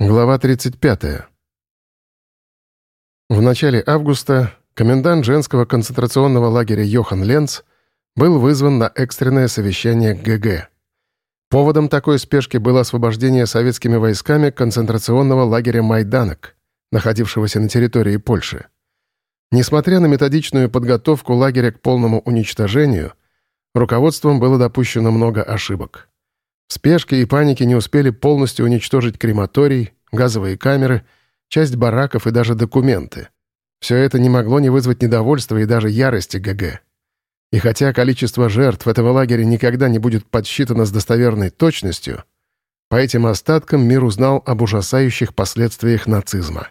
Глава 35. В начале августа комендант женского концентрационного лагеря Йохан Ленц был вызван на экстренное совещание ГГ. Поводом такой спешки было освобождение советскими войсками концентрационного лагеря Майданок, находившегося на территории Польши. Несмотря на методичную подготовку лагеря к полному уничтожению, руководством было допущено много ошибок. В спешке и панике не успели полностью уничтожить крематорий, газовые камеры, часть бараков и даже документы. Все это не могло не вызвать недовольства и даже ярости ГГ. И хотя количество жертв этого лагеря никогда не будет подсчитано с достоверной точностью, по этим остаткам мир узнал об ужасающих последствиях нацизма.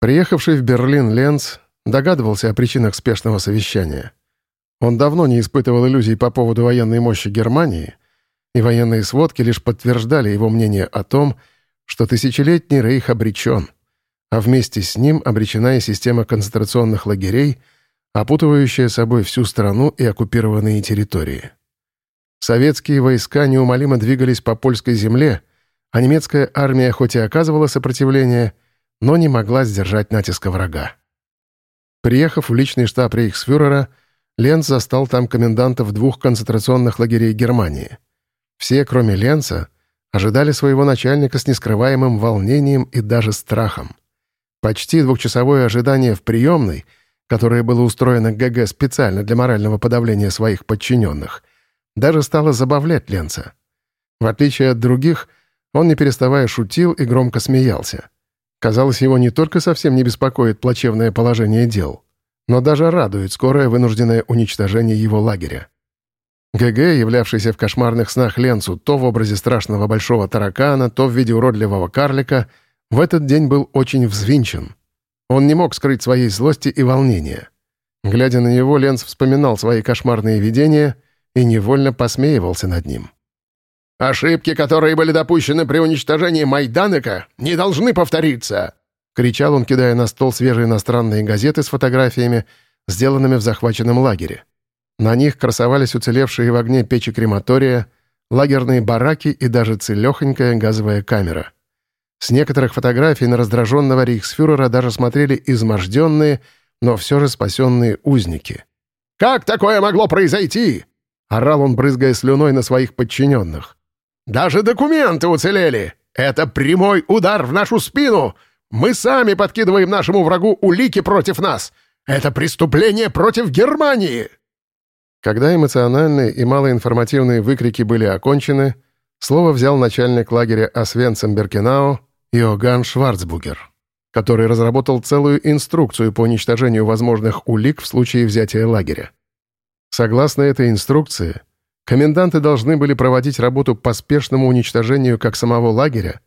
Приехавший в Берлин Ленц догадывался о причинах спешного совещания. Он давно не испытывал иллюзий по поводу военной мощи Германии — и военные сводки лишь подтверждали его мнение о том, что тысячелетний рейх обречен, а вместе с ним обречена и система концентрационных лагерей, опутывающая собой всю страну и оккупированные территории. Советские войска неумолимо двигались по польской земле, а немецкая армия хоть и оказывала сопротивление, но не могла сдержать натиска врага. Приехав в личный штаб рейхсфюрера, Ленц застал там комендантов двух концентрационных лагерей Германии — все, кроме Ленца, ожидали своего начальника с нескрываемым волнением и даже страхом. Почти двухчасовое ожидание в приемной, которое было устроено ГГ специально для морального подавления своих подчиненных, даже стало забавлять Ленца. В отличие от других, он не переставая шутил и громко смеялся. Казалось, его не только совсем не беспокоит плачевное положение дел, но даже радует скорое вынужденное уничтожение его лагеря. ГГ, являвшийся в кошмарных снах Ленцу то в образе страшного большого таракана, то в виде уродливого карлика, в этот день был очень взвинчен. Он не мог скрыть своей злости и волнения. Глядя на него, Ленц вспоминал свои кошмарные видения и невольно посмеивался над ним. «Ошибки, которые были допущены при уничтожении Майданыка, не должны повториться!» — кричал он, кидая на стол свежие иностранные газеты с фотографиями, сделанными в захваченном лагере. На них красовались уцелевшие в огне печи крематория, лагерные бараки и даже целехонькая газовая камера. С некоторых фотографий на раздраженного рейхсфюрера даже смотрели изможденные, но все же спасенные узники. «Как такое могло произойти?» — орал он, брызгая слюной на своих подчиненных. «Даже документы уцелели! Это прямой удар в нашу спину! Мы сами подкидываем нашему врагу улики против нас! Это преступление против Германии!» Когда эмоциональные и малоинформативные выкрики были окончены, слово взял начальник лагеря Освенцим-Беркинау Иоганн Шварцбугер, который разработал целую инструкцию по уничтожению возможных улик в случае взятия лагеря. Согласно этой инструкции, коменданты должны были проводить работу по спешному уничтожению как самого лагеря,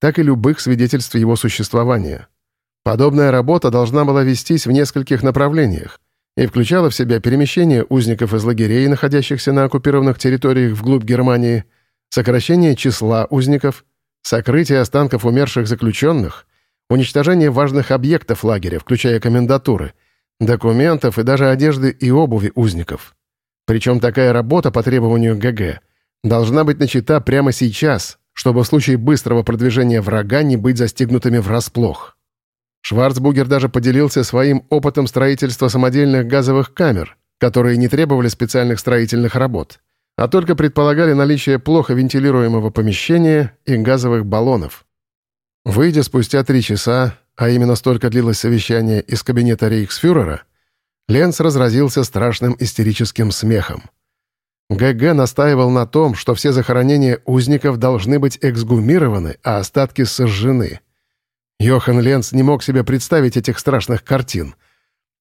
так и любых свидетельств его существования. Подобная работа должна была вестись в нескольких направлениях, и включала в себя перемещение узников из лагерей, находящихся на оккупированных территориях вглубь Германии, сокращение числа узников, сокрытие останков умерших заключенных, уничтожение важных объектов лагеря, включая комендатуры, документов и даже одежды и обуви узников. Причем такая работа по требованию ГГ должна быть начата прямо сейчас, чтобы в случае быстрого продвижения врага не быть застигнутыми врасплох. Шварцбугер даже поделился своим опытом строительства самодельных газовых камер, которые не требовали специальных строительных работ, а только предполагали наличие плохо вентилируемого помещения и газовых баллонов. Выйдя спустя три часа, а именно столько длилось совещание из кабинета рейхсфюрера, Ленц разразился страшным истерическим смехом. ГГ настаивал на том, что все захоронения узников должны быть эксгумированы, а остатки сожжены — Йохан Ленц не мог себе представить этих страшных картин.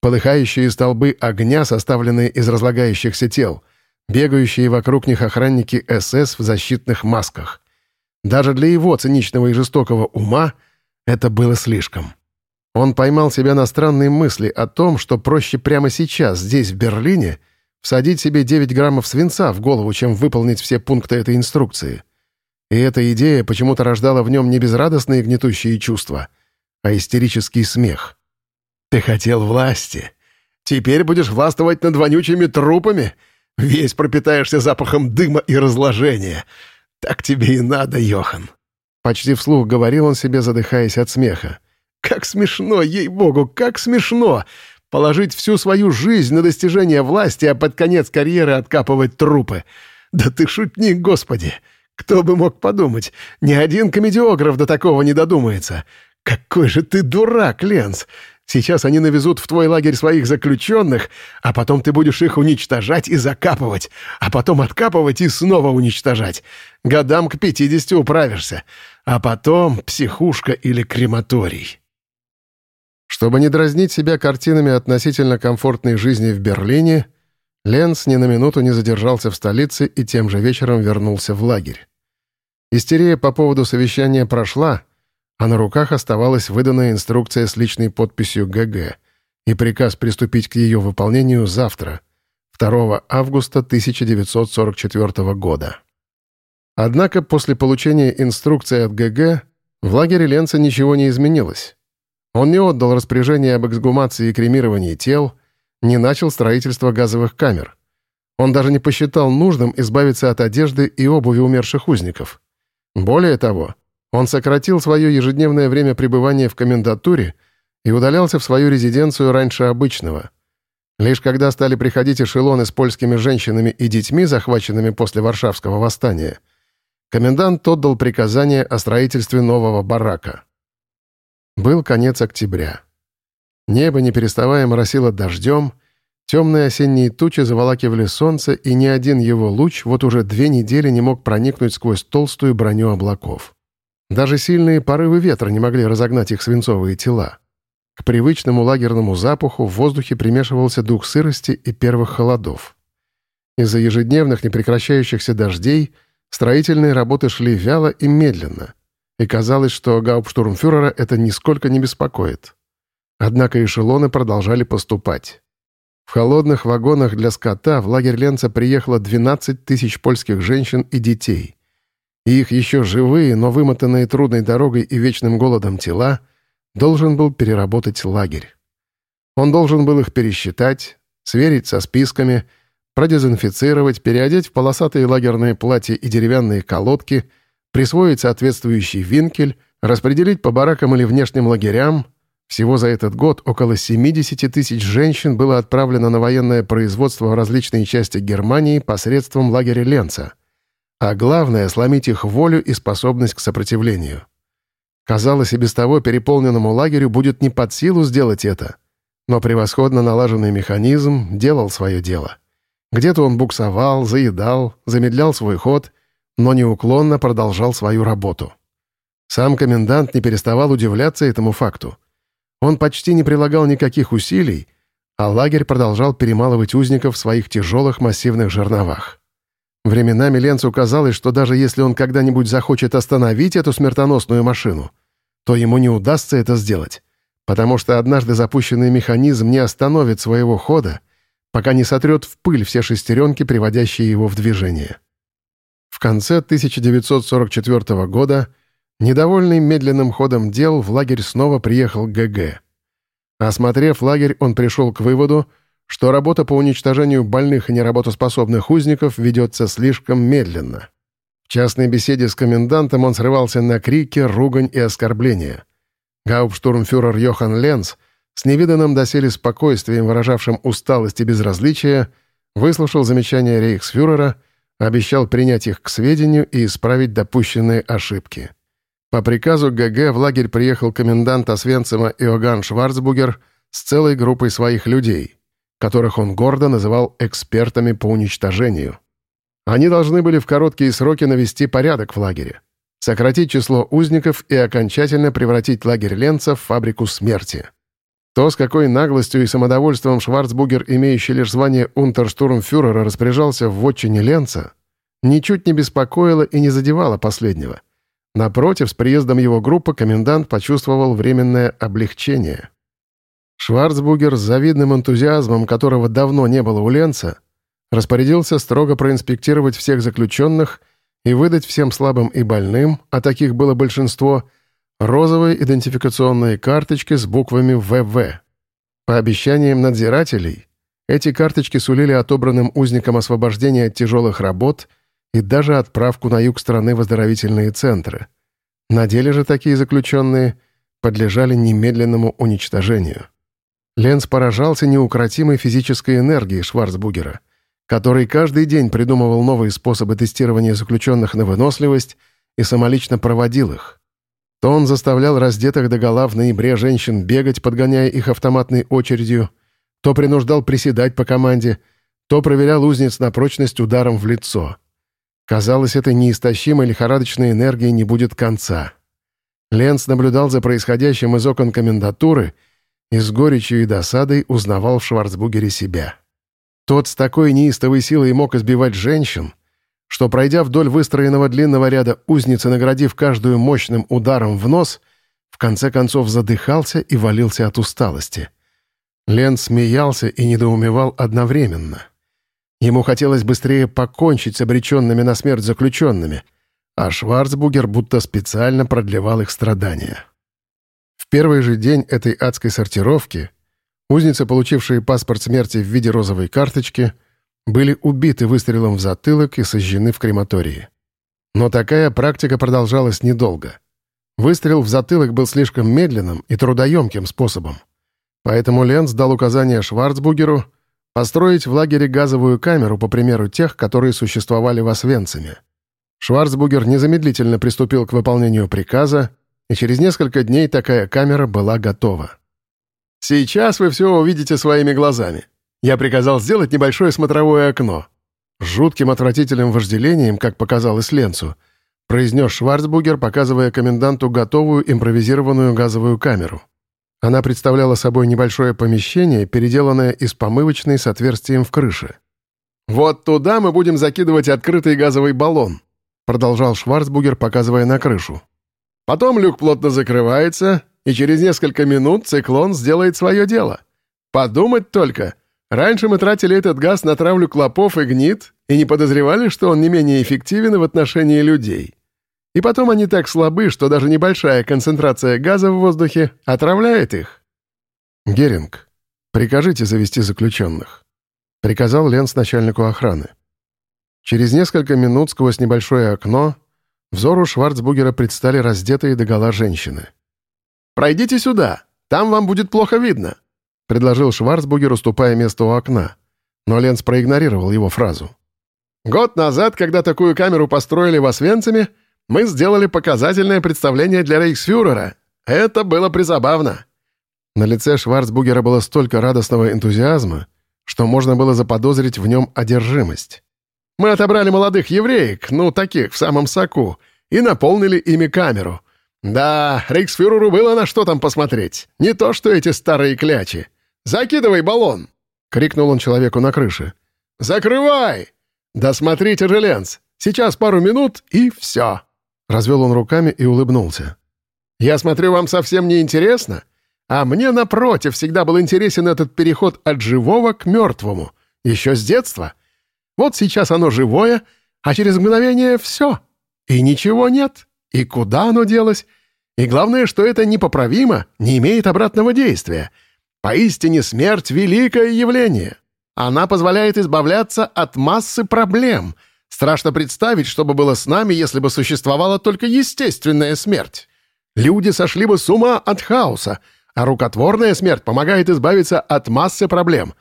Полыхающие столбы огня, составленные из разлагающихся тел, бегающие вокруг них охранники СС в защитных масках. Даже для его циничного и жестокого ума это было слишком. Он поймал себя на странные мысли о том, что проще прямо сейчас, здесь, в Берлине, всадить себе 9 граммов свинца в голову, чем выполнить все пункты этой инструкции — и эта идея почему-то рождала в нем не безрадостные гнетущие чувства, а истерический смех. «Ты хотел власти. Теперь будешь властвовать над вонючими трупами? Весь пропитаешься запахом дыма и разложения. Так тебе и надо, Йохан. Почти вслух говорил он себе, задыхаясь от смеха. «Как смешно, ей-богу, как смешно! Положить всю свою жизнь на достижение власти, а под конец карьеры откапывать трупы! Да ты шутник, господи! Кто бы мог подумать? Ни один комедиограф до такого не додумается! Какой же ты дурак, Ленс! Сейчас они навезут в твой лагерь своих заключенных, а потом ты будешь их уничтожать и закапывать, а потом откапывать и снова уничтожать. Годам к пятидесяти управишься, а потом психушка или крематорий». Чтобы не дразнить себя картинами относительно комфортной жизни в Берлине, Ленц ни на минуту не задержался в столице и тем же вечером вернулся в лагерь. Истерия по поводу совещания прошла — а на руках оставалась выданная инструкция с личной подписью ГГ и приказ приступить к ее выполнению завтра, 2 августа 1944 года. Однако после получения инструкции от ГГ в лагере Ленца ничего не изменилось. Он не отдал распоряжение об эксгумации и кремировании тел, не начал строительство газовых камер. Он даже не посчитал нужным избавиться от одежды и обуви умерших узников. Более того, он сократил свое ежедневное время пребывания в комендатуре и удалялся в свою резиденцию раньше обычного. Лишь когда стали приходить эшелоны с польскими женщинами и детьми, захваченными после Варшавского восстания, комендант отдал приказание о строительстве нового барака. Был конец октября. Небо, не переставая, моросило дождем, темные осенние тучи заволакивали солнце, и ни один его луч вот уже две недели не мог проникнуть сквозь толстую броню облаков. Даже сильные порывы ветра не могли разогнать их свинцовые тела. К привычному лагерному запаху в воздухе примешивался дух сырости и первых холодов. Из-за ежедневных непрекращающихся дождей строительные работы шли вяло и медленно, и казалось, что гауптштурмфюрера это нисколько не беспокоит. Однако эшелоны продолжали поступать. В холодных вагонах для скота в лагерь Ленца приехало 12 тысяч польских женщин и детей и их еще живые, но вымотанные трудной дорогой и вечным голодом тела, должен был переработать лагерь. Он должен был их пересчитать, сверить со списками, продезинфицировать, переодеть в полосатые лагерные платья и деревянные колодки, присвоить соответствующий винкель, распределить по баракам или внешним лагерям. Всего за этот год около 70 тысяч женщин было отправлено на военное производство в различные части Германии посредством лагеря Ленца — а главное — сломить их волю и способность к сопротивлению. Казалось, и без того переполненному лагерю будет не под силу сделать это. Но превосходно налаженный механизм делал свое дело. Где-то он буксовал, заедал, замедлял свой ход, но неуклонно продолжал свою работу. Сам комендант не переставал удивляться этому факту. Он почти не прилагал никаких усилий, а лагерь продолжал перемалывать узников в своих тяжелых массивных жерновах. Временами Ленцу казалось, что даже если он когда-нибудь захочет остановить эту смертоносную машину, то ему не удастся это сделать, потому что однажды запущенный механизм не остановит своего хода, пока не сотрет в пыль все шестеренки, приводящие его в движение. В конце 1944 года, недовольный медленным ходом дел, в лагерь снова приехал ГГ. Осмотрев лагерь, он пришел к выводу, что работа по уничтожению больных и неработоспособных узников ведется слишком медленно. В частной беседе с комендантом он срывался на крики, ругань и оскорбления. Гауптштурмфюрер Йохан Ленц, с невиданным доселе спокойствием, выражавшим усталость и безразличие, выслушал замечания рейхсфюрера, обещал принять их к сведению и исправить допущенные ошибки. По приказу ГГ в лагерь приехал комендант Освенцима Иоганн Шварцбугер с целой группой своих людей которых он гордо называл экспертами по уничтожению. Они должны были в короткие сроки навести порядок в лагере, сократить число узников и окончательно превратить лагерь Ленца в фабрику смерти. То, с какой наглостью и самодовольством Шварцбугер, имеющий лишь звание унтерштурмфюрера, распоряжался в вотчине Ленца, ничуть не беспокоило и не задевало последнего. Напротив, с приездом его группы комендант почувствовал временное облегчение — Шварцбугер с завидным энтузиазмом, которого давно не было у Ленца, распорядился строго проинспектировать всех заключенных и выдать всем слабым и больным, а таких было большинство, розовые идентификационные карточки с буквами «ВВ». По обещаниям надзирателей, эти карточки сулили отобранным узникам освобождение от тяжелых работ и даже отправку на юг страны в оздоровительные центры. На деле же такие заключенные подлежали немедленному уничтожению. Ленц поражался неукротимой физической энергией Шварцбугера, который каждый день придумывал новые способы тестирования заключенных на выносливость и самолично проводил их. То он заставлял раздетых догола в ноябре женщин бегать, подгоняя их автоматной очередью, то принуждал приседать по команде, то проверял узниц на прочность ударом в лицо. Казалось, этой неистощимой лихорадочной энергии не будет конца. Ленц наблюдал за происходящим из окон комендатуры и с горечью и досадой узнавал в Шварцбугере себя. Тот с такой неистовой силой мог избивать женщин — что, пройдя вдоль выстроенного длинного ряда узницы, наградив каждую мощным ударом в нос, в конце концов задыхался и валился от усталости. Лен смеялся и недоумевал одновременно. Ему хотелось быстрее покончить с обреченными на смерть заключенными, а Шварцбугер будто специально продлевал их страдания. В первый же день этой адской сортировки узницы, получившие паспорт смерти в виде розовой карточки — были убиты выстрелом в затылок и сожжены в крематории. Но такая практика продолжалась недолго. Выстрел в затылок был слишком медленным и трудоемким способом. Поэтому Ленц дал указание Шварцбугеру построить в лагере газовую камеру по примеру тех, которые существовали в Освенциме. Шварцбугер незамедлительно приступил к выполнению приказа, и через несколько дней такая камера была готова. «Сейчас вы все увидите своими глазами», я приказал сделать небольшое смотровое окно. Жутким отвратительным вожделением, как показалось Ленцу, произнес Шварцбугер, показывая коменданту готовую импровизированную газовую камеру. Она представляла собой небольшое помещение, переделанное из помывочной с отверстием в крыше. «Вот туда мы будем закидывать открытый газовый баллон», продолжал Шварцбугер, показывая на крышу. «Потом люк плотно закрывается, и через несколько минут циклон сделает свое дело. Подумать только — Раньше мы тратили этот газ на травлю клопов и гнит и не подозревали, что он не менее эффективен в отношении людей. И потом они так слабы, что даже небольшая концентрация газа в воздухе отравляет их. «Геринг, прикажите завести заключенных», — приказал Ленс начальнику охраны. Через несколько минут сквозь небольшое окно взору Шварцбугера предстали раздетые догола женщины. «Пройдите сюда, там вам будет плохо видно», — предложил Шварцбугер, уступая место у окна. Но Ленц проигнорировал его фразу. «Год назад, когда такую камеру построили в Освенциме, мы сделали показательное представление для рейхсфюрера. Это было призабавно». На лице Шварцбугера было столько радостного энтузиазма, что можно было заподозрить в нем одержимость. «Мы отобрали молодых евреек, ну, таких, в самом соку, и наполнили ими камеру. Да, рейхсфюреру было на что там посмотреть. Не то, что эти старые клячи. «Закидывай баллон!» — крикнул он человеку на крыше. «Закрывай! Да смотрите же, Ленц! Сейчас пару минут, и все!» Развел он руками и улыбнулся. «Я смотрю, вам совсем не интересно? А мне, напротив, всегда был интересен этот переход от живого к мертвому. Еще с детства. Вот сейчас оно живое, а через мгновение все. И ничего нет. И куда оно делось? И главное, что это непоправимо, не имеет обратного действия — Поистине смерть — великое явление. Она позволяет избавляться от массы проблем. Страшно представить, что бы было с нами, если бы существовала только естественная смерть. Люди сошли бы с ума от хаоса, а рукотворная смерть помогает избавиться от массы проблем.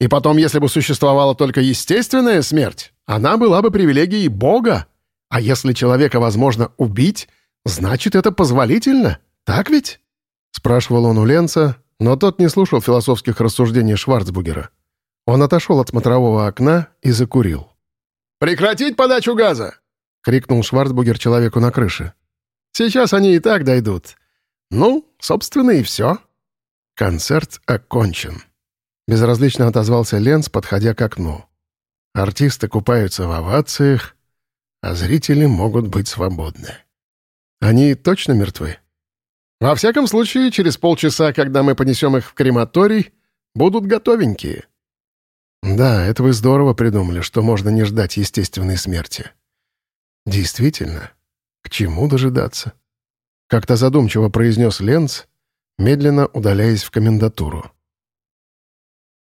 И потом, если бы существовала только естественная смерть, она была бы привилегией Бога. А если человека возможно убить, значит, это позволительно, так ведь?» Спрашивал он у Ленца, но тот не слушал философских рассуждений Шварцбугера. Он отошел от смотрового окна и закурил. «Прекратить подачу газа!» — крикнул Шварцбугер человеку на крыше. «Сейчас они и так дойдут. Ну, собственно, и все». Концерт окончен. Безразлично отозвался Ленц, подходя к окну. Артисты купаются в овациях, а зрители могут быть свободны. Они точно мертвы? Во всяком случае, через полчаса, когда мы понесем их в крематорий, будут готовенькие. Да, это вы здорово придумали, что можно не ждать естественной смерти. Действительно, к чему дожидаться? Как-то задумчиво произнес Ленц, медленно удаляясь в комендатуру.